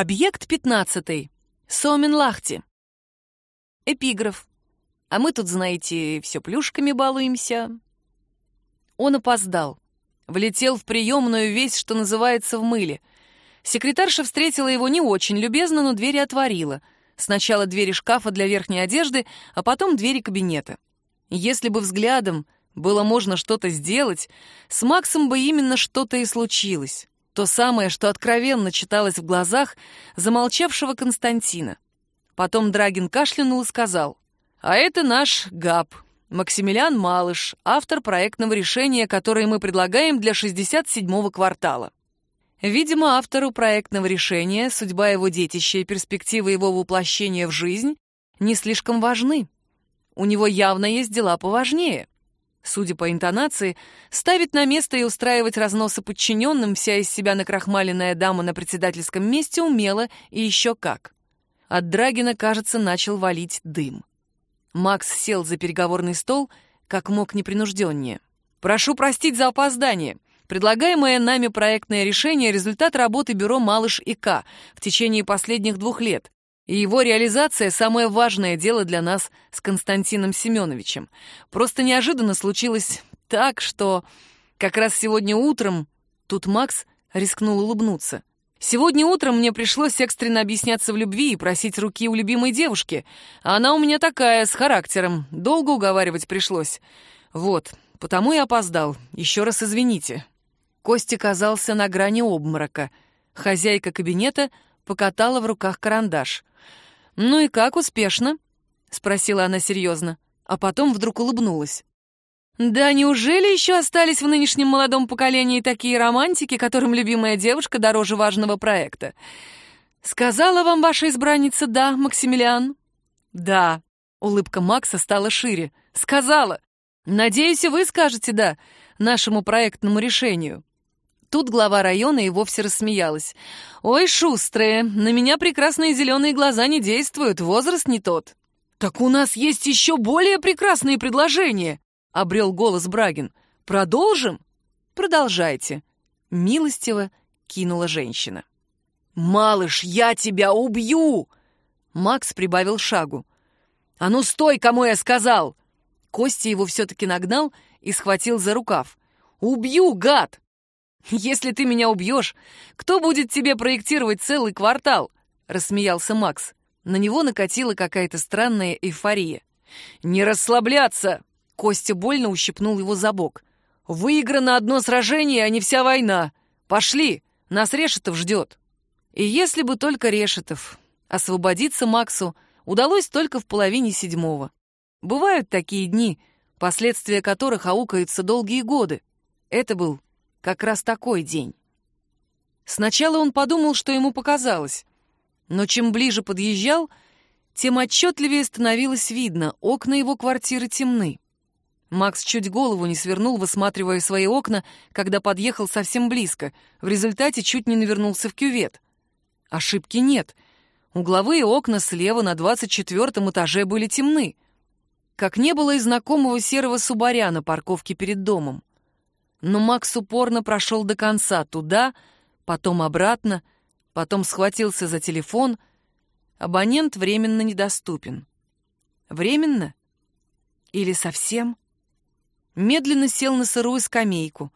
Объект 15. Соменлахти. Эпиграф. А мы тут, знаете, все плюшками балуемся. Он опоздал. Влетел в приемную весь, что называется, в мыле. Секретарша встретила его не очень любезно, но двери отворила. Сначала двери шкафа для верхней одежды, а потом двери кабинета. Если бы взглядом было можно что-то сделать, с Максом бы именно что-то и случилось. То самое, что откровенно читалось в глазах замолчавшего Константина. Потом Драгин кашлянул и сказал, «А это наш ГАП, Максимилиан Малыш, автор проектного решения, которое мы предлагаем для 67-го квартала». Видимо, автору проектного решения судьба его детища и перспективы его воплощения в жизнь не слишком важны. У него явно есть дела поважнее судя по интонации, ставить на место и устраивать разносы подчиненным вся из себя накрахмаленная дама на председательском месте умела и еще как. От Драгина, кажется, начал валить дым. Макс сел за переговорный стол, как мог непринужденнее. «Прошу простить за опоздание. Предлагаемое нами проектное решение — результат работы бюро «Малыш и К» в течение последних двух лет. И его реализация — самое важное дело для нас с Константином Семеновичем. Просто неожиданно случилось так, что как раз сегодня утром... Тут Макс рискнул улыбнуться. Сегодня утром мне пришлось экстренно объясняться в любви и просить руки у любимой девушки. А она у меня такая, с характером. Долго уговаривать пришлось. Вот, потому и опоздал. Еще раз извините. Костя казался на грани обморока. Хозяйка кабинета покатала в руках карандаш. «Ну и как, успешно?» — спросила она серьезно, а потом вдруг улыбнулась. «Да неужели еще остались в нынешнем молодом поколении такие романтики, которым любимая девушка дороже важного проекта? Сказала вам ваша избранница «да», Максимилиан?» «Да». Улыбка Макса стала шире. «Сказала. Надеюсь, и вы скажете «да» нашему проектному решению». Тут глава района и вовсе рассмеялась. «Ой, шустрые, на меня прекрасные зеленые глаза не действуют, возраст не тот». «Так у нас есть еще более прекрасные предложения!» — обрел голос Брагин. «Продолжим?» «Продолжайте», — милостиво кинула женщина. «Малыш, я тебя убью!» Макс прибавил шагу. «А ну стой, кому я сказал!» Костя его все-таки нагнал и схватил за рукав. «Убью, гад! «Если ты меня убьешь, кто будет тебе проектировать целый квартал?» — рассмеялся Макс. На него накатила какая-то странная эйфория. «Не расслабляться!» — Костя больно ущипнул его за бок. «Выиграно одно сражение, а не вся война! Пошли! Нас Решетов ждет!» И если бы только Решетов. Освободиться Максу удалось только в половине седьмого. Бывают такие дни, последствия которых аукаются долгие годы. Это был как раз такой день. Сначала он подумал, что ему показалось, но чем ближе подъезжал, тем отчетливее становилось видно, окна его квартиры темны. Макс чуть голову не свернул, высматривая свои окна, когда подъехал совсем близко, в результате чуть не навернулся в кювет. Ошибки нет. Угловые окна слева на двадцать четвертом этаже были темны. Как не было и знакомого серого субаря на парковке перед домом. Но Макс упорно прошел до конца, туда, потом обратно, потом схватился за телефон. Абонент временно недоступен. Временно? Или совсем? Медленно сел на сырую скамейку.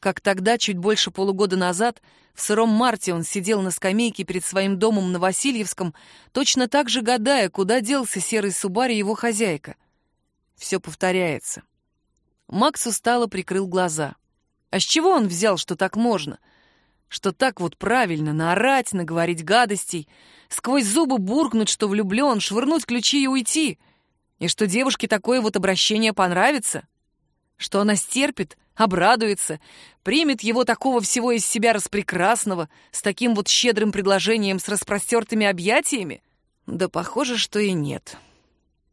Как тогда, чуть больше полугода назад, в сыром марте он сидел на скамейке перед своим домом на Васильевском, точно так же гадая, куда делся серый Субари его хозяйка. Все повторяется. Макс устало прикрыл глаза. А с чего он взял, что так можно? Что так вот правильно наорать, наговорить гадостей, сквозь зубы буркнуть, что влюблен, швырнуть ключи и уйти? И что девушке такое вот обращение понравится? Что она стерпит, обрадуется, примет его такого всего из себя распрекрасного, с таким вот щедрым предложением, с распростертыми объятиями? Да похоже, что и нет.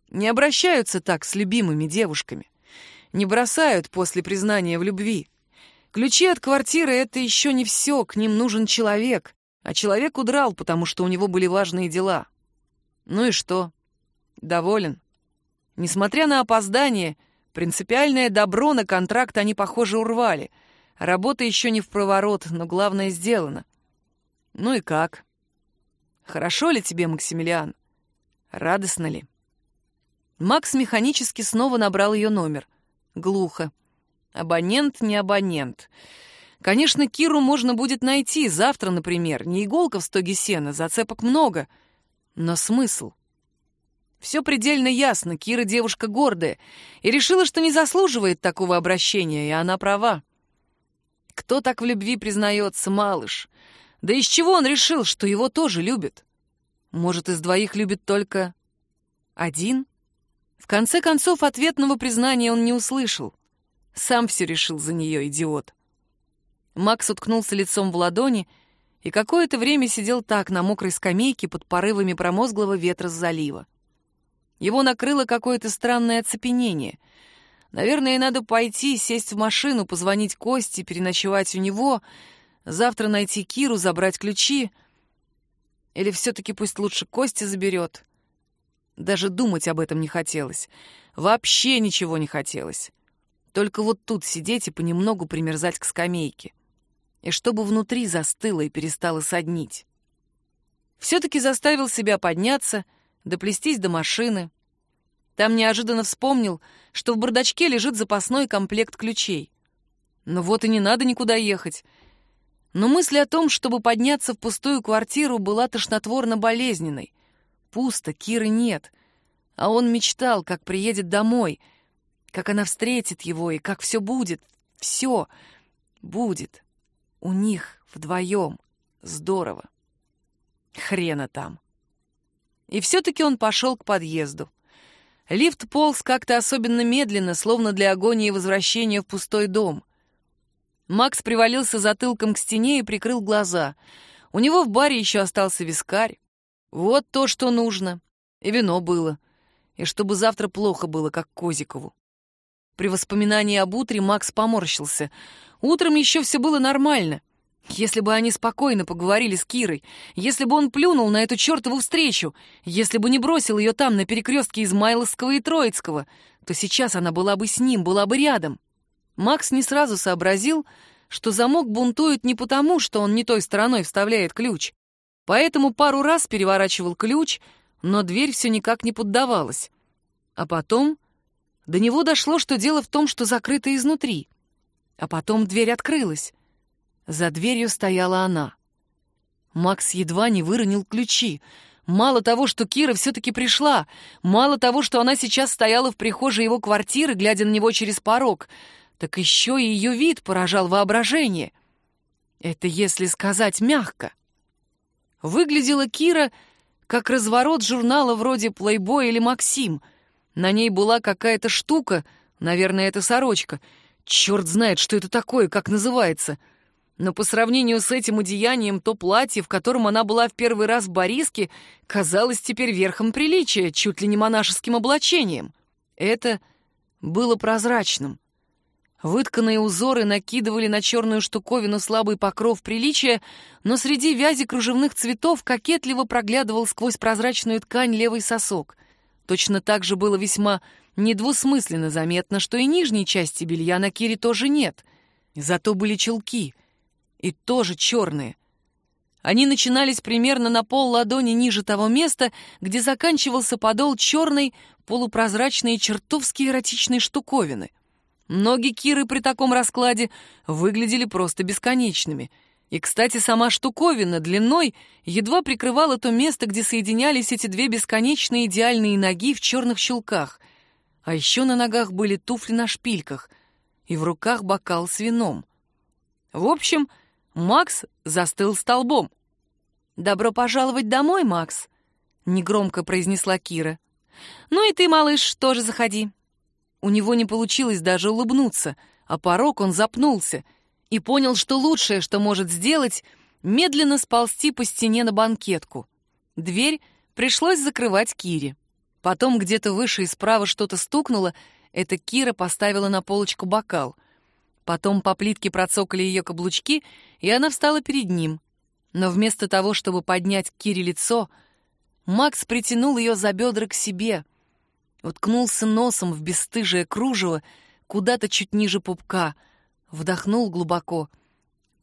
Не обращаются так с любимыми девушками не бросают после признания в любви. Ключи от квартиры — это еще не все, к ним нужен человек, а человек удрал, потому что у него были важные дела. Ну и что? Доволен? Несмотря на опоздание, принципиальное добро на контракт они, похоже, урвали. Работа еще не в проворот, но главное сделано. Ну и как? Хорошо ли тебе, Максимилиан? Радостно ли?» Макс механически снова набрал ее номер. Глухо. Абонент не абонент. Конечно, Киру можно будет найти завтра, например. Не иголка в стоге сена, зацепок много. Но смысл? Все предельно ясно. Кира девушка гордая и решила, что не заслуживает такого обращения, и она права. Кто так в любви признается, малыш? Да из чего он решил, что его тоже любят? Может, из двоих любит только один? В конце концов, ответного признания он не услышал. Сам все решил за нее, идиот. Макс уткнулся лицом в ладони и какое-то время сидел так на мокрой скамейке под порывами промозглого ветра с залива. Его накрыло какое-то странное оцепенение. Наверное, надо пойти, сесть в машину, позвонить Косте, переночевать у него, завтра найти Киру, забрать ключи. Или все-таки пусть лучше Костя заберет. Даже думать об этом не хотелось. Вообще ничего не хотелось. Только вот тут сидеть и понемногу примерзать к скамейке. И чтобы внутри застыло и перестало соднить. Все-таки заставил себя подняться, доплестись до машины. Там неожиданно вспомнил, что в бардачке лежит запасной комплект ключей. Ну вот и не надо никуда ехать. Но мысль о том, чтобы подняться в пустую квартиру, была тошнотворно болезненной. Пусто, Киры нет. А он мечтал, как приедет домой, как она встретит его и как все будет. Все будет. У них вдвоем. Здорово. Хрена там. И все-таки он пошел к подъезду. Лифт полз как-то особенно медленно, словно для агонии возвращения в пустой дом. Макс привалился затылком к стене и прикрыл глаза. У него в баре еще остался вискарь. Вот то, что нужно. И вино было. И чтобы завтра плохо было, как Козикову. При воспоминании об утре Макс поморщился. Утром еще все было нормально. Если бы они спокойно поговорили с Кирой, если бы он плюнул на эту чертову встречу, если бы не бросил ее там, на перекрестке Измайловского и Троицкого, то сейчас она была бы с ним, была бы рядом. Макс не сразу сообразил, что замок бунтует не потому, что он не той стороной вставляет ключ, Поэтому пару раз переворачивал ключ, но дверь все никак не поддавалась. А потом до него дошло, что дело в том, что закрыто изнутри. А потом дверь открылась. За дверью стояла она. Макс едва не выронил ключи. Мало того, что Кира все-таки пришла, мало того, что она сейчас стояла в прихожей его квартиры, глядя на него через порог, так еще и ее вид поражал воображение. Это если сказать мягко. Выглядела Кира как разворот журнала вроде «Плейбой» или «Максим». На ней была какая-то штука, наверное, это сорочка. Черт знает, что это такое, как называется. Но по сравнению с этим одеянием, то платье, в котором она была в первый раз в Бориске, казалось теперь верхом приличия, чуть ли не монашеским облачением. Это было прозрачным. Вытканные узоры накидывали на черную штуковину слабый покров приличия, но среди вязи кружевных цветов кокетливо проглядывал сквозь прозрачную ткань левый сосок. Точно так же было весьма недвусмысленно заметно, что и нижней части белья на Кире тоже нет. Зато были чулки. И тоже черные. Они начинались примерно на пол ладони ниже того места, где заканчивался подол черной, полупрозрачной чертовски эротичной штуковины — Ноги Киры при таком раскладе выглядели просто бесконечными. И, кстати, сама штуковина длиной едва прикрывала то место, где соединялись эти две бесконечные идеальные ноги в черных щелках. А еще на ногах были туфли на шпильках, и в руках бокал с вином. В общем, Макс застыл столбом. «Добро пожаловать домой, Макс», — негромко произнесла Кира. «Ну и ты, малыш, тоже заходи. У него не получилось даже улыбнуться, а порог он запнулся и понял, что лучшее, что может сделать, медленно сползти по стене на банкетку. Дверь пришлось закрывать Кире. Потом где-то выше и справа что-то стукнуло, это Кира поставила на полочку бокал. Потом по плитке процокали ее каблучки, и она встала перед ним. Но вместо того, чтобы поднять Кире лицо, Макс притянул ее за бедра к себе — уткнулся носом в бесстыжее кружево куда-то чуть ниже пупка, вдохнул глубоко,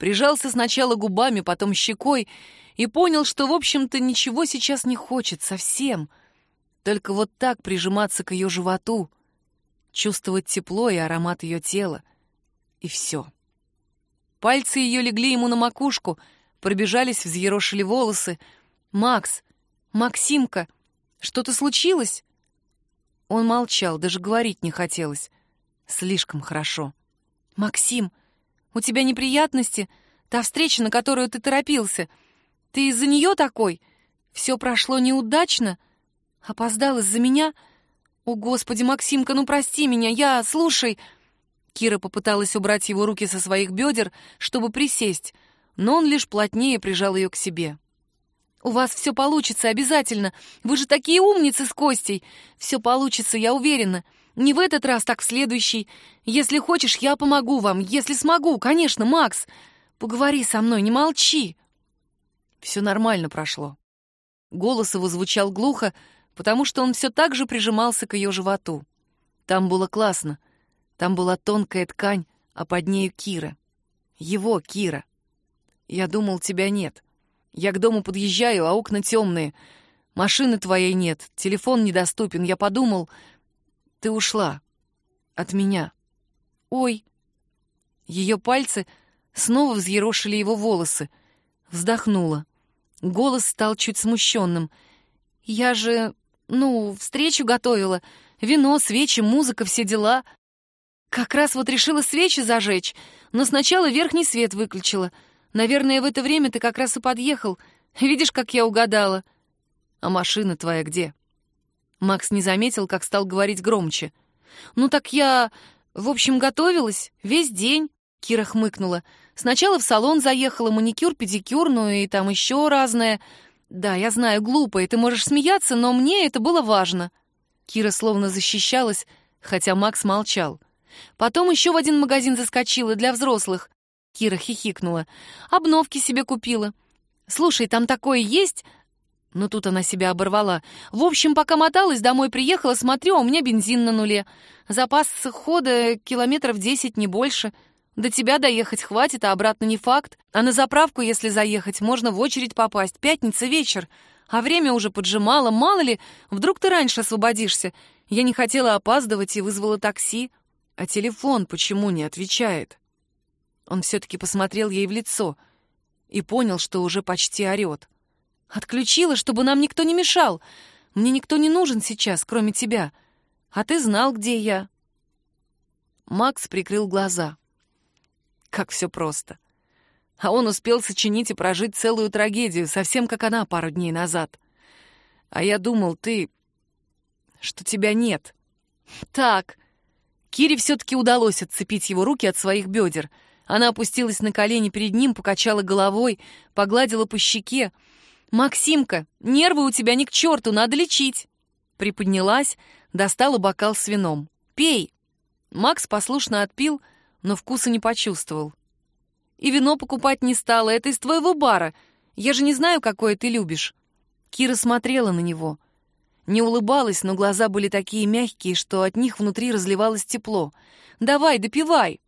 Прижался сначала губами, потом щекой и понял, что, в общем-то, ничего сейчас не хочет совсем. Только вот так прижиматься к ее животу, чувствовать тепло и аромат ее тела. И все. Пальцы ее легли ему на макушку, пробежались, взъерошили волосы. «Макс! Максимка! Что-то случилось?» Он молчал, даже говорить не хотелось. Слишком хорошо. «Максим, у тебя неприятности? Та встреча, на которую ты торопился. Ты из-за нее такой? Все прошло неудачно? Опоздал из-за меня? О, Господи, Максимка, ну прости меня, я... Слушай...» Кира попыталась убрать его руки со своих бедер, чтобы присесть, но он лишь плотнее прижал ее к себе. «У вас все получится обязательно. Вы же такие умницы с Костей. Все получится, я уверена. Не в этот раз, так в следующий. Если хочешь, я помогу вам. Если смогу, конечно, Макс. Поговори со мной, не молчи». Все нормально прошло. Голос его звучал глухо, потому что он все так же прижимался к ее животу. Там было классно — там была тонкая ткань, а под нею Кира. Его Кира. Я думал, тебя нет. Я к дому подъезжаю, а окна темные. Машины твоей нет, телефон недоступен. Я подумал, ты ушла. От меня. Ой. Ее пальцы снова взъерошили его волосы. Вздохнула. Голос стал чуть смущенным. Я же, ну, встречу готовила. Вино, свечи, музыка, все дела. Как раз вот решила свечи зажечь, но сначала верхний свет выключила. Наверное, в это время ты как раз и подъехал. Видишь, как я угадала. А машина твоя где? Макс не заметил, как стал говорить громче. Ну так я, в общем, готовилась весь день. Кира хмыкнула. Сначала в салон заехала, маникюр, педикюр, ну и там еще разное. Да, я знаю, глупо, и ты можешь смеяться, но мне это было важно. Кира словно защищалась, хотя Макс молчал. Потом еще в один магазин заскочила для взрослых. Кира хихикнула. Обновки себе купила. Слушай, там такое есть? Но тут она себя оборвала. В общем, пока моталась, домой приехала, смотрю, а у меня бензин на нуле. Запас хода километров десять, не больше. До тебя доехать хватит, а обратно не факт. А на заправку, если заехать, можно в очередь попасть. Пятница вечер. А время уже поджимало. Мало ли, вдруг ты раньше освободишься. Я не хотела опаздывать и вызвала такси. А телефон почему не отвечает? Он все-таки посмотрел ей в лицо и понял, что уже почти орет. «Отключила, чтобы нам никто не мешал. Мне никто не нужен сейчас, кроме тебя. А ты знал, где я». Макс прикрыл глаза. Как все просто. А он успел сочинить и прожить целую трагедию, совсем как она пару дней назад. А я думал, ты... что тебя нет. Так, Кире все-таки удалось отцепить его руки от своих бедер. Она опустилась на колени перед ним, покачала головой, погладила по щеке. «Максимка, нервы у тебя ни к черту, надо лечить!» Приподнялась, достала бокал с вином. «Пей!» Макс послушно отпил, но вкуса не почувствовал. «И вино покупать не стала, это из твоего бара. Я же не знаю, какое ты любишь». Кира смотрела на него — не улыбалась, но глаза были такие мягкие, что от них внутри разливалось тепло. «Давай, допивай!»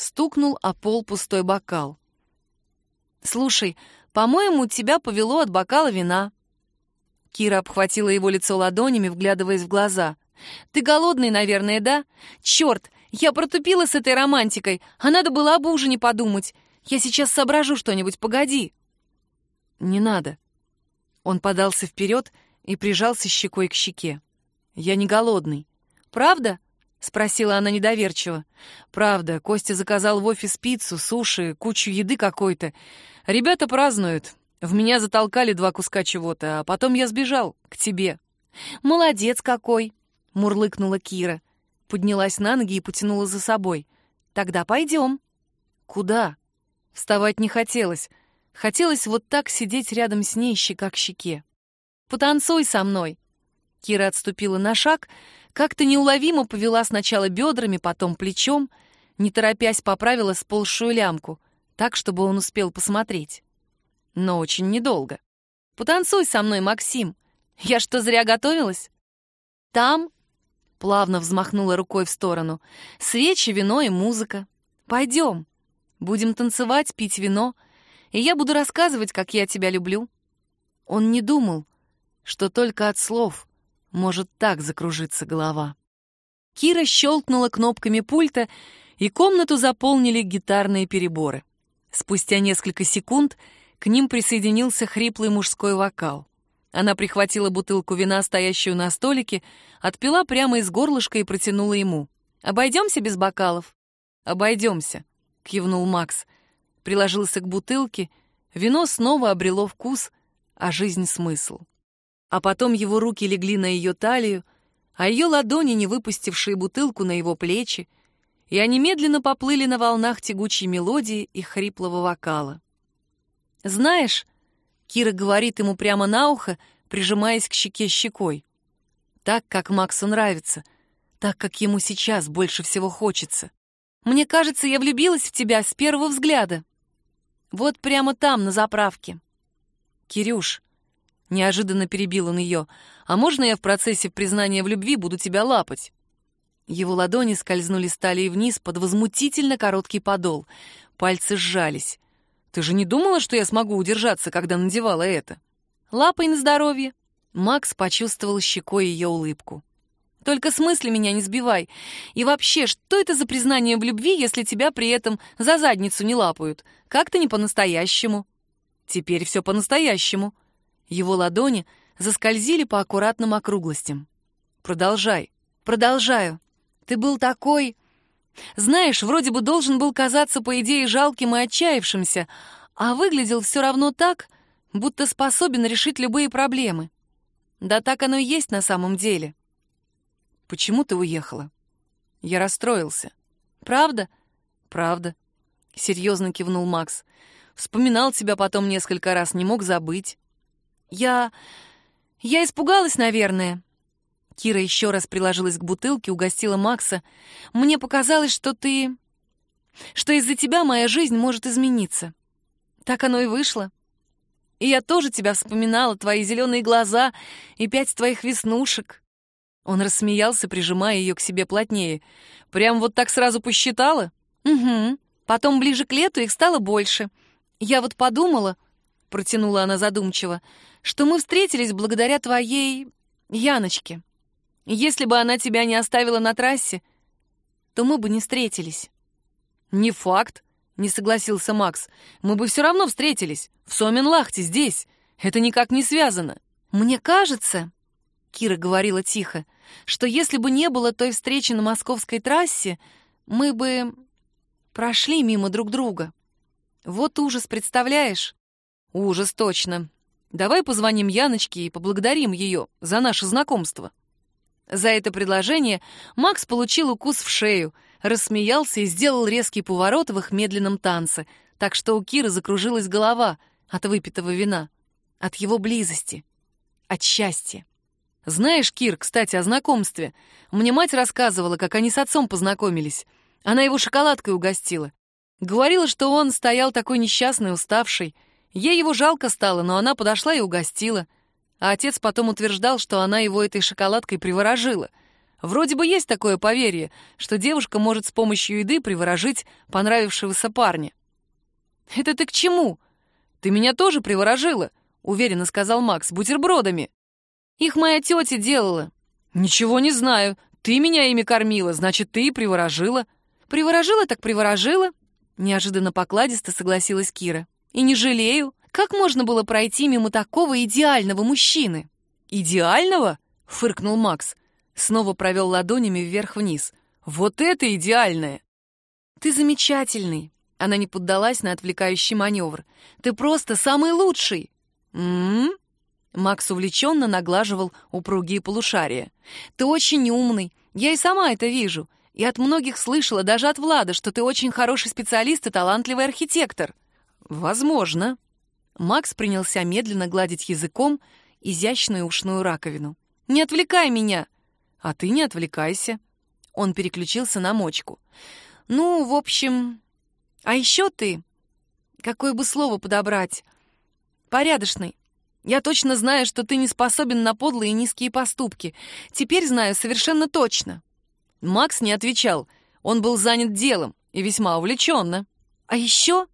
Стукнул о пол пустой бокал. «Слушай, по-моему, тебя повело от бокала вина». Кира обхватила его лицо ладонями, вглядываясь в глаза. «Ты голодный, наверное, да? Черт, я протупила с этой романтикой, а надо было об ужине подумать. Я сейчас соображу что-нибудь, погоди». «Не надо». Он подался вперед и прижался щекой к щеке. «Я не голодный». «Правда?» — спросила она недоверчиво. «Правда. Костя заказал в офис пиццу, суши, кучу еды какой-то. Ребята празднуют. В меня затолкали два куска чего-то, а потом я сбежал к тебе». «Молодец какой!» — мурлыкнула Кира. Поднялась на ноги и потянула за собой. «Тогда пойдем». «Куда?» Вставать не хотелось. Хотелось вот так сидеть рядом с ней щека к щеке. Потанцуй со мной!» Кира отступила на шаг, как-то неуловимо повела сначала бедрами, потом плечом, не торопясь поправила сползшую лямку, так, чтобы он успел посмотреть. Но очень недолго. «Потанцуй со мной, Максим! Я что, зря готовилась?» «Там...» — плавно взмахнула рукой в сторону. «Свечи, вино и музыка. Пойдем!» Будем танцевать, пить вино, и я буду рассказывать, как я тебя люблю». Он не думал, что только от слов может так закружиться голова. Кира щелкнула кнопками пульта, и комнату заполнили гитарные переборы. Спустя несколько секунд к ним присоединился хриплый мужской вокал. Она прихватила бутылку вина, стоящую на столике, отпила прямо из горлышка и протянула ему. «Обойдемся без бокалов?» «Обойдемся», — кивнул Макс. Приложился к бутылке, вино снова обрело вкус, а жизнь — смысл. А потом его руки легли на ее талию, а ее ладони, не выпустившие бутылку на его плечи, и они медленно поплыли на волнах тягучей мелодии и хриплого вокала. «Знаешь», — Кира говорит ему прямо на ухо, прижимаясь к щеке щекой, «так, как Максу нравится, так, как ему сейчас больше всего хочется. Мне кажется, я влюбилась в тебя с первого взгляда. Вот прямо там, на заправке». «Кирюш», — неожиданно перебил он ее, «а можно я в процессе признания в любви буду тебя лапать?» Его ладони скользнули с талии вниз под возмутительно короткий подол. Пальцы сжались. «Ты же не думала, что я смогу удержаться, когда надевала это?» «Лапой на здоровье!» Макс почувствовал щекой ее улыбку. «Только с мысли меня не сбивай. И вообще, что это за признание в любви, если тебя при этом за задницу не лапают? Как-то не по-настоящему». «Теперь все по-настоящему», его ладони заскользили по аккуратным округлостям. «Продолжай». «Продолжаю. Ты был такой... Знаешь, вроде бы должен был казаться, по идее, жалким и отчаявшимся, а выглядел все равно так, будто способен решить любые проблемы. Да так оно и есть на самом деле». «Почему ты уехала?» Я расстроился. «Правда?» «Правда», — серьезно кивнул Макс. «Вспоминал тебя потом несколько раз, не мог забыть. «Я... я испугалась, наверное». Кира еще раз приложилась к бутылке, угостила Макса. «Мне показалось, что ты... что из-за тебя моя жизнь может измениться. Так оно и вышло. И я тоже тебя вспоминала, твои зеленые глаза и пять твоих веснушек». Он рассмеялся, прижимая ее к себе плотнее. «Прям вот так сразу посчитала?» «Угу. Потом ближе к лету их стало больше. Я вот подумала...» — протянула она задумчиво — что мы встретились благодаря твоей Яночке. Если бы она тебя не оставила на трассе, то мы бы не встретились». «Не факт», — не согласился Макс. «Мы бы все равно встретились. В Соменлахте, здесь. Это никак не связано». «Мне кажется», — Кира говорила тихо, «что если бы не было той встречи на московской трассе, мы бы прошли мимо друг друга. Вот ужас, представляешь?» «Ужас, точно. Давай позвоним Яночке и поблагодарим ее за наше знакомство». За это предложение Макс получил укус в шею, рассмеялся и сделал резкий поворот в их медленном танце, так что у Киры закружилась голова от выпитого вина, от его близости, от счастья. Знаешь, Кир, кстати, о знакомстве. Мне мать рассказывала, как они с отцом познакомились. Она его шоколадкой угостила. Говорила, что он стоял такой несчастный, уставший, Ей его жалко стало, но она подошла и угостила. А отец потом утверждал, что она его этой шоколадкой приворожила. Вроде бы есть такое поверье, что девушка может с помощью еды приворожить понравившегося парня. «Это ты к чему? Ты меня тоже приворожила», — уверенно сказал Макс, — «бутербродами». «Их моя тетя делала». «Ничего не знаю. Ты меня ими кормила, значит, ты и приворожила». «Приворожила так приворожила», — неожиданно покладисто согласилась Кира. И не жалею. Как можно было пройти мимо такого идеального мужчины? Идеального? Фыркнул Макс. Снова провел ладонями вверх-вниз. Вот это идеальное! Ты замечательный. Она не поддалась на отвлекающий маневр. Ты просто самый лучший. М-м? Макс увлеченно наглаживал упругие полушария. «Ты очень умный. Я и сама это вижу. И от многих слышала, даже от Влада, что ты очень хороший специалист и талантливый архитектор. «Возможно». Макс принялся медленно гладить языком изящную ушную раковину. «Не отвлекай меня!» «А ты не отвлекайся». Он переключился на мочку. «Ну, в общем... А еще ты... Какое бы слово подобрать? Порядочный. Я точно знаю, что ты не способен на подлые и низкие поступки. Теперь знаю совершенно точно». Макс не отвечал. Он был занят делом и весьма увлеченно. А еще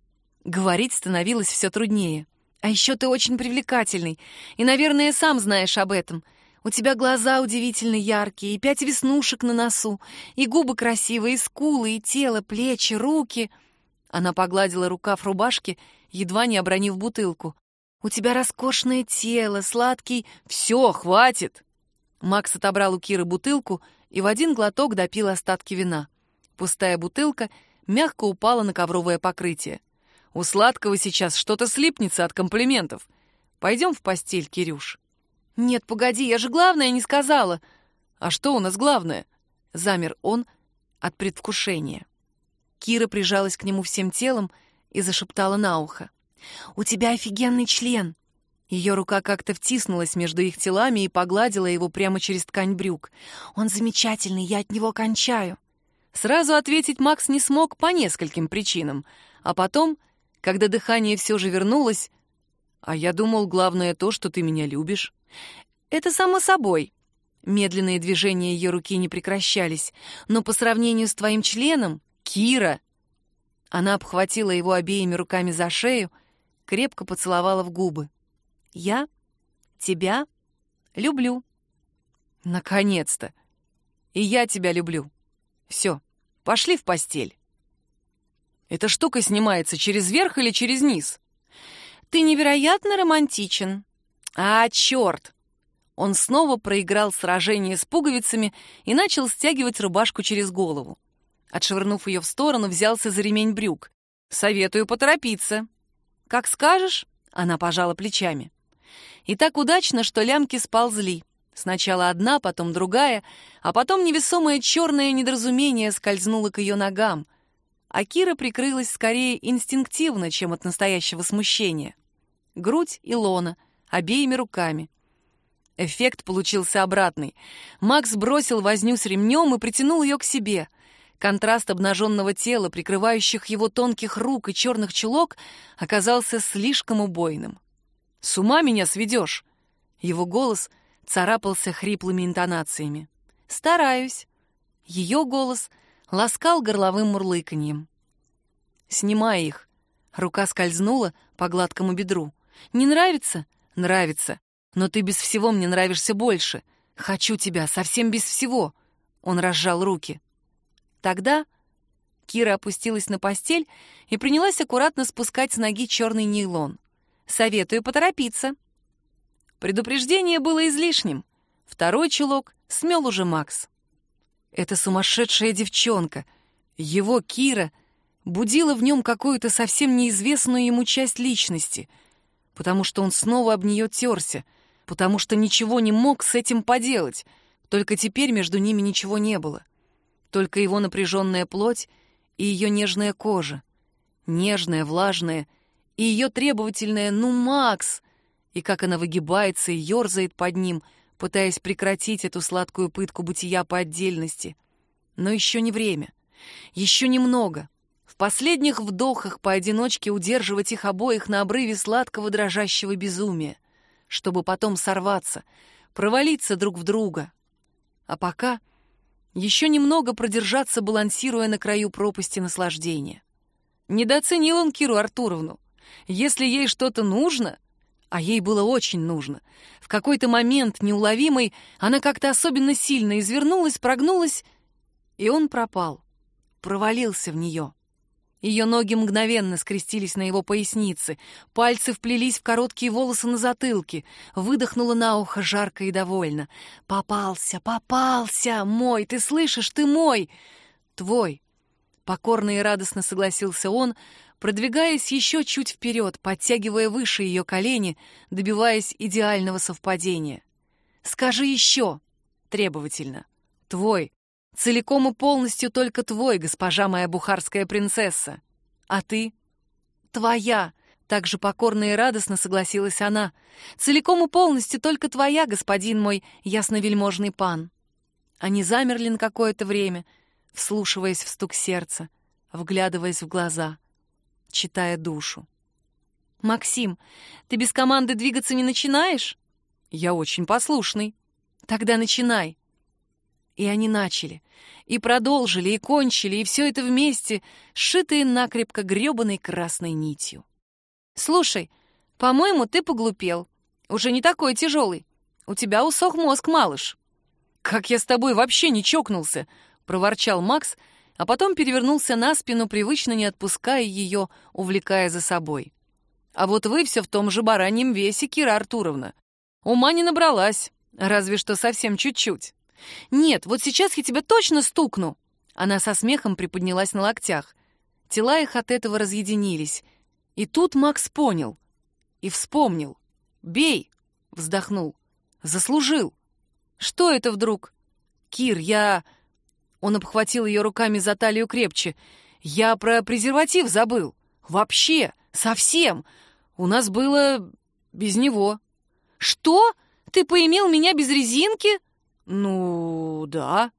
говорить становилось все труднее. А еще ты очень привлекательный, и, наверное, сам знаешь об этом. У тебя глаза удивительно яркие, и пять веснушек на носу, и губы красивые, и скулы, и тело, плечи, руки. Она погладила рукав рубашки, едва не обронив бутылку. У тебя роскошное тело, сладкий... Все, хватит! Макс отобрал у Киры бутылку и в один глоток допил остатки вина. Пустая бутылка мягко упала на ковровое покрытие. У сладкого сейчас что-то слипнется от комплиментов. Пойдем в постель, Кирюш. Нет, погоди, я же главное не сказала. А что у нас главное? Замер он от предвкушения. Кира прижалась к нему всем телом и зашептала на ухо. «У тебя офигенный член!» Ее рука как-то втиснулась между их телами и погладила его прямо через ткань брюк. «Он замечательный, я от него кончаю!» Сразу ответить Макс не смог по нескольким причинам, а потом, когда дыхание все же вернулось, «А я думал, главное то, что ты меня любишь». «Это само собой». Медленные движения ее руки не прекращались, но по сравнению с твоим членом, Кира... Она обхватила его обеими руками за шею, крепко поцеловала в губы. «Я тебя люблю». «Наконец-то! И я тебя люблю. Все, пошли в постель». «Эта штука снимается через верх или через низ?» «Ты невероятно романтичен». «А, черт!» Он снова проиграл сражение с пуговицами и начал стягивать рубашку через голову. Отшвырнув ее в сторону, взялся за ремень брюк. «Советую поторопиться». «Как скажешь», — она пожала плечами. И так удачно, что лямки сползли. Сначала одна, потом другая, а потом невесомое черное недоразумение скользнуло к ее ногам. А Кира прикрылась скорее инстинктивно, чем от настоящего смущения. Грудь и лона, обеими руками. Эффект получился обратный. Макс бросил возню с ремнем и притянул ее к себе. Контраст обнаженного тела, прикрывающих его тонких рук и черных чулок, оказался слишком убойным. «С ума меня сведешь!» Его голос царапался хриплыми интонациями. «Стараюсь». Ее голос ласкал горловым мурлыканьем. «Снимай их». Рука скользнула по гладкому бедру. «Не нравится?» «Нравится. Но ты без всего мне нравишься больше. Хочу тебя, совсем без всего». Он разжал руки. Тогда Кира опустилась на постель и принялась аккуратно спускать с ноги черный нейлон. «Советую поторопиться». Предупреждение было излишним. Второй чулок смел уже Макс. Эта сумасшедшая девчонка, его Кира, будила в нем какую-то совсем неизвестную ему часть личности, потому что он снова об нее терся, потому что ничего не мог с этим поделать, только теперь между ними ничего не было — только его напряженная плоть и ее нежная кожа. Нежная, влажная, и ее требовательная «ну, Макс!» И как она выгибается и ерзает под ним, пытаясь прекратить эту сладкую пытку бытия по отдельности. Но еще не время. Еще немного. В последних вдохах поодиночке удерживать их обоих на обрыве сладкого дрожащего безумия, чтобы потом сорваться, провалиться друг в друга. А пока еще немного продержаться, балансируя на краю пропасти наслаждения. Недооценил он Киру Артуровну. Если ей что-то нужно, а ей было очень нужно, в какой-то момент неуловимый она как-то особенно сильно извернулась, прогнулась, и он пропал, провалился в нее. Ее ноги мгновенно скрестились на его пояснице, пальцы вплелись в короткие волосы на затылке, выдохнула на ухо жарко и довольно. «Попался, попался! Мой, ты слышишь, ты мой! Твой!» Покорно и радостно согласился он, продвигаясь еще чуть вперед, подтягивая выше ее колени, добиваясь идеального совпадения. «Скажи еще!» требовательно. «Твой!» Целиком и полностью только твой, госпожа моя бухарская принцесса. А ты? Твоя. Так же покорно и радостно согласилась она. Целиком и полностью только твоя, господин мой ясновельможный пан. Они замерли на какое-то время, вслушиваясь в стук сердца, вглядываясь в глаза, читая душу. «Максим, ты без команды двигаться не начинаешь?» «Я очень послушный». «Тогда начинай». И они начали. И продолжили, и кончили, и все это вместе, сшитые накрепко гребаной красной нитью. «Слушай, по-моему, ты поглупел. Уже не такой тяжелый. У тебя усох мозг, малыш». «Как я с тобой вообще не чокнулся!» — проворчал Макс, а потом перевернулся на спину, привычно не отпуская ее, увлекая за собой. «А вот вы все в том же бараньем весе, Кира Артуровна. Ума не набралась, разве что совсем чуть-чуть». «Нет, вот сейчас я тебя точно стукну!» Она со смехом приподнялась на локтях. Тела их от этого разъединились. И тут Макс понял. И вспомнил. «Бей!» — вздохнул. «Заслужил!» «Что это вдруг?» «Кир, я...» Он обхватил ее руками за талию крепче. «Я про презерватив забыл. Вообще, совсем. У нас было без него». «Что? Ты поимел меня без резинки?» «Ну, да».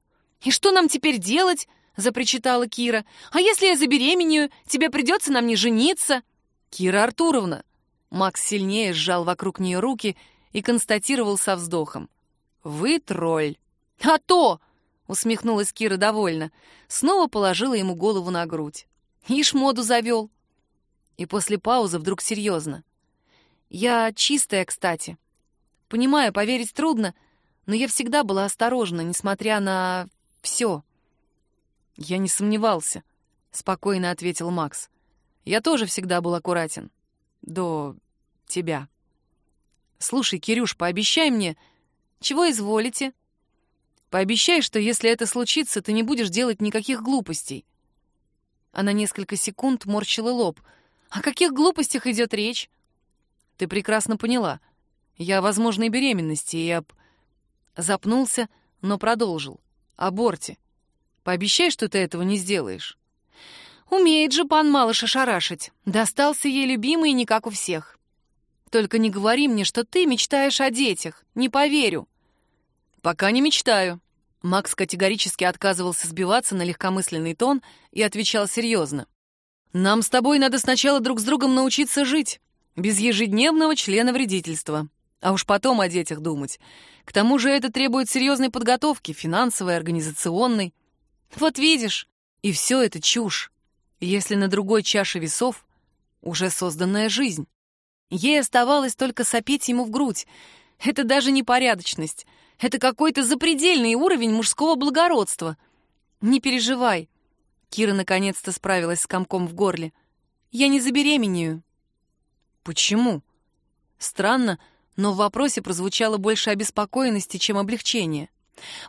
«И что нам теперь делать?» — запричитала Кира. «А если я забеременею, тебе придется на мне жениться?» «Кира Артуровна!» Макс сильнее сжал вокруг нее руки и констатировал со вздохом. «Вы тролль». «А то!» — усмехнулась Кира довольно. Снова положила ему голову на грудь. «Ишь, моду завел». И после паузы вдруг серьезно. «Я чистая, кстати. Понимаю, поверить трудно, — но я всегда была осторожна, несмотря на все. «Я не сомневался», — спокойно ответил Макс. «Я тоже всегда был аккуратен. До тебя. Слушай, Кирюш, пообещай мне...» «Чего изволите?» «Пообещай, что если это случится, ты не будешь делать никаких глупостей». Она несколько секунд морщила лоб. «О каких глупостях идет речь?» «Ты прекрасно поняла. Я о возможной беременности и об Запнулся, но продолжил. «Аборте. Пообещай, что ты этого не сделаешь». «Умеет же пан малыш ошарашить. Достался ей любимый не как у всех. Только не говори мне, что ты мечтаешь о детях. Не поверю». «Пока не мечтаю». Макс категорически отказывался сбиваться на легкомысленный тон и отвечал серьезно. «Нам с тобой надо сначала друг с другом научиться жить, без ежедневного члена вредительства. А уж потом о детях думать. К тому же это требует серьезной подготовки, финансовой, организационной. Вот видишь, и все это чушь. Если на другой чаше весов уже созданная жизнь. Ей оставалось только сопеть ему в грудь. Это даже не порядочность. Это какой-то запредельный уровень мужского благородства. Не переживай. Кира наконец-то справилась с комком в горле. Я не забеременею. Почему? Странно, но в вопросе прозвучало больше обеспокоенности, чем облегчение.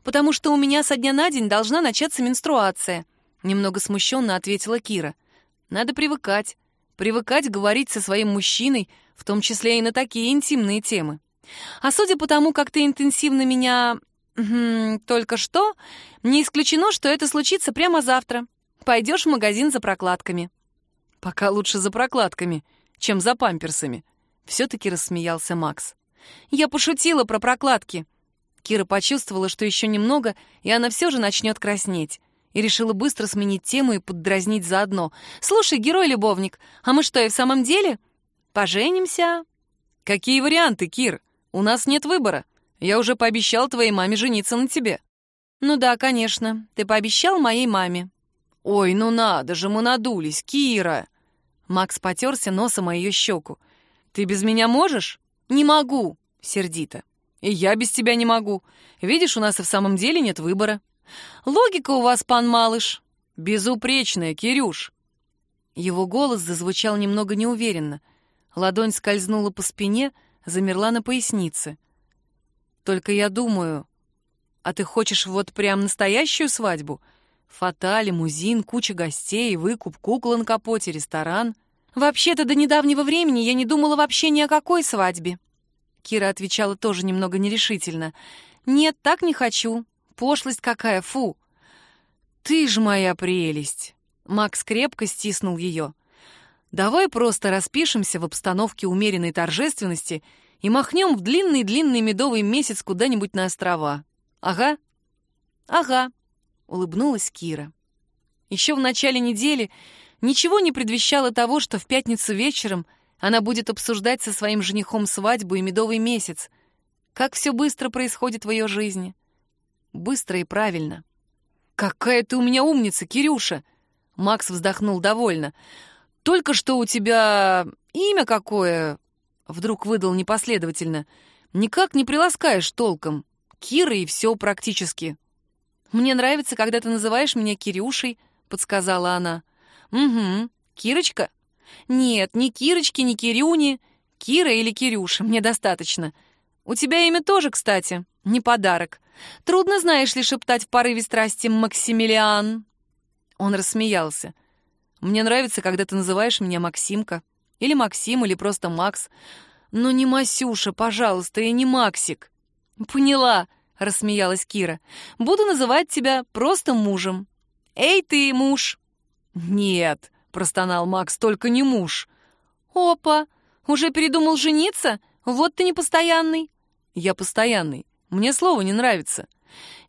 «Потому что у меня со дня на день должна начаться менструация», — немного смущенно ответила Кира. «Надо привыкать. Привыкать говорить со своим мужчиной, в том числе и на такие интимные темы. А судя по тому, как ты интенсивно меня... только что, не исключено, что это случится прямо завтра. Пойдешь в магазин за прокладками». «Пока лучше за прокладками, чем за памперсами», — все-таки рассмеялся Макс. Я пошутила про прокладки. Кира почувствовала, что еще немного, и она все же начнет краснеть. И решила быстро сменить тему и поддразнить заодно. «Слушай, герой-любовник, а мы что, и в самом деле? Поженимся?» «Какие варианты, Кир? У нас нет выбора. Я уже пообещал твоей маме жениться на тебе». «Ну да, конечно. Ты пообещал моей маме». «Ой, ну надо же, мы надулись, Кира!» Макс потерся носом о ее щеку. «Ты без меня можешь?» «Не могу!» — сердито. «И я без тебя не могу. Видишь, у нас и в самом деле нет выбора». «Логика у вас, пан Малыш!» «Безупречная, Кирюш!» Его голос зазвучал немного неуверенно. Ладонь скользнула по спине, замерла на пояснице. «Только я думаю, а ты хочешь вот прям настоящую свадьбу? Фата, лимузин, куча гостей, выкуп, кукла на капоте, ресторан?» «Вообще-то до недавнего времени я не думала вообще ни о какой свадьбе». Кира отвечала тоже немного нерешительно. «Нет, так не хочу. Пошлость какая, фу!» «Ты ж моя прелесть!» Макс крепко стиснул ее. «Давай просто распишемся в обстановке умеренной торжественности и махнем в длинный-длинный медовый месяц куда-нибудь на острова. Ага?» «Ага», — улыбнулась Кира. Еще в начале недели Ничего не предвещало того, что в пятницу вечером она будет обсуждать со своим женихом свадьбу и медовый месяц. Как все быстро происходит в ее жизни. быстро и правильно. «Какая ты у меня умница, Кирюша!» Макс вздохнул довольно. «Только что у тебя имя какое?» Вдруг выдал непоследовательно. «Никак не приласкаешь толком. Кира и все практически». «Мне нравится, когда ты называешь меня Кирюшей», — подсказала она. «Угу. Кирочка?» «Нет, ни Кирочки, ни Кирюни. Кира или Кирюша, мне достаточно. У тебя имя тоже, кстати, не подарок. Трудно, знаешь ли, шептать в порыве страсти «Максимилиан». Он рассмеялся. «Мне нравится, когда ты называешь меня Максимка. Или Максим, или просто Макс. Но не Масюша, пожалуйста, и не Максик». «Поняла», — рассмеялась Кира. «Буду называть тебя просто мужем». «Эй ты, муж!» «Нет», — простонал Макс, — «только не муж». «Опа! Уже передумал жениться? Вот ты непостоянный». «Я постоянный. Мне слово не нравится».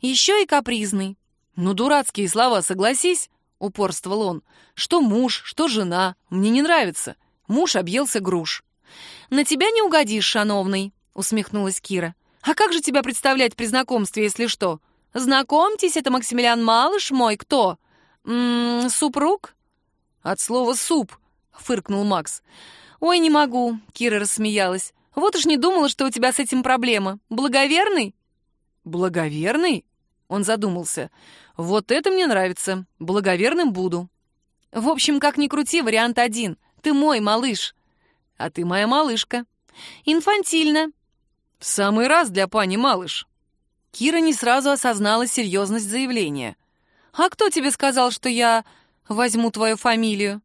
«Еще и капризный». «Ну, дурацкие слова, согласись», — упорствовал он. «Что муж, что жена. Мне не нравится. Муж объелся груш». «На тебя не угодишь, шановный», — усмехнулась Кира. «А как же тебя представлять при знакомстве, если что? Знакомьтесь, это Максимилиан Малыш мой, кто? М -м, супруг?» «От слова «суп», — фыркнул Макс. «Ой, не могу», — Кира рассмеялась. «Вот уж не думала, что у тебя с этим проблема. Благоверный?» «Благоверный?» — он задумался. «Вот это мне нравится. Благоверным буду». «В общем, как ни крути, вариант один. Ты мой малыш». «А ты моя малышка». «Инфантильно». «В самый раз для пани малыш». Кира не сразу осознала серьезность заявления. «А кто тебе сказал, что я возьму твою фамилию?»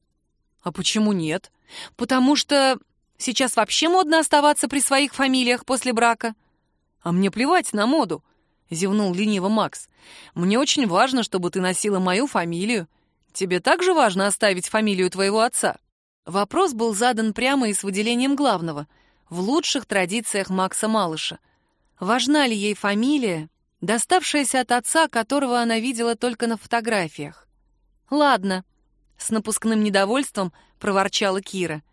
«А почему нет?» «Потому что сейчас вообще модно оставаться при своих фамилиях после брака». «А мне плевать на моду», — зевнул лениво Макс. «Мне очень важно, чтобы ты носила мою фамилию. Тебе также важно оставить фамилию твоего отца?» Вопрос был задан прямо и с выделением главного, в лучших традициях Макса Малыша. Важна ли ей фамилия, доставшаяся от отца, которого она видела только на фотографиях? «Ладно», — с напускным недовольством проворчала Кира.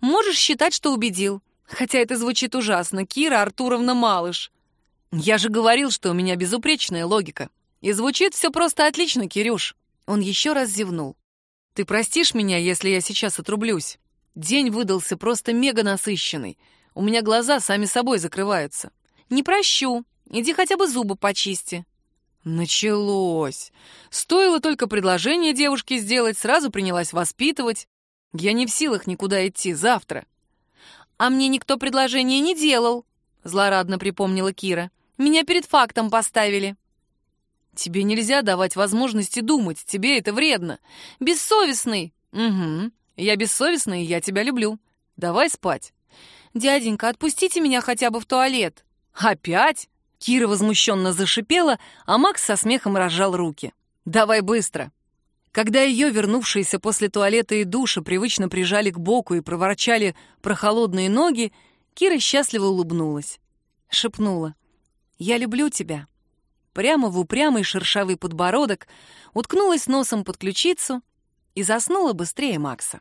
«Можешь считать, что убедил. Хотя это звучит ужасно. Кира Артуровна Малыш». «Я же говорил, что у меня безупречная логика. И звучит все просто отлично, Кирюш». Он еще раз зевнул. «Ты простишь меня, если я сейчас отрублюсь? День выдался просто мега насыщенный. У меня глаза сами собой закрываются». «Не прощу. Иди хотя бы зубы почисти». Началось. Стоило только предложение девушке сделать, сразу принялась воспитывать. Я не в силах никуда идти завтра. А мне никто предложение не делал, злорадно припомнила Кира. Меня перед фактом поставили. Тебе нельзя давать возможности думать, тебе это вредно. Бессовестный. Угу. Я бессовестный, я тебя люблю. Давай спать. Дяденька, отпустите меня хотя бы в туалет. Опять? Кира возмущенно зашипела, а Макс со смехом разжал руки. «Давай быстро!» Когда ее, вернувшиеся после туалета и душа, привычно прижали к боку и проворчали прохолодные ноги, Кира счастливо улыбнулась. Шепнула. «Я люблю тебя». Прямо в упрямый шершавый подбородок, уткнулась носом под ключицу и заснула быстрее Макса.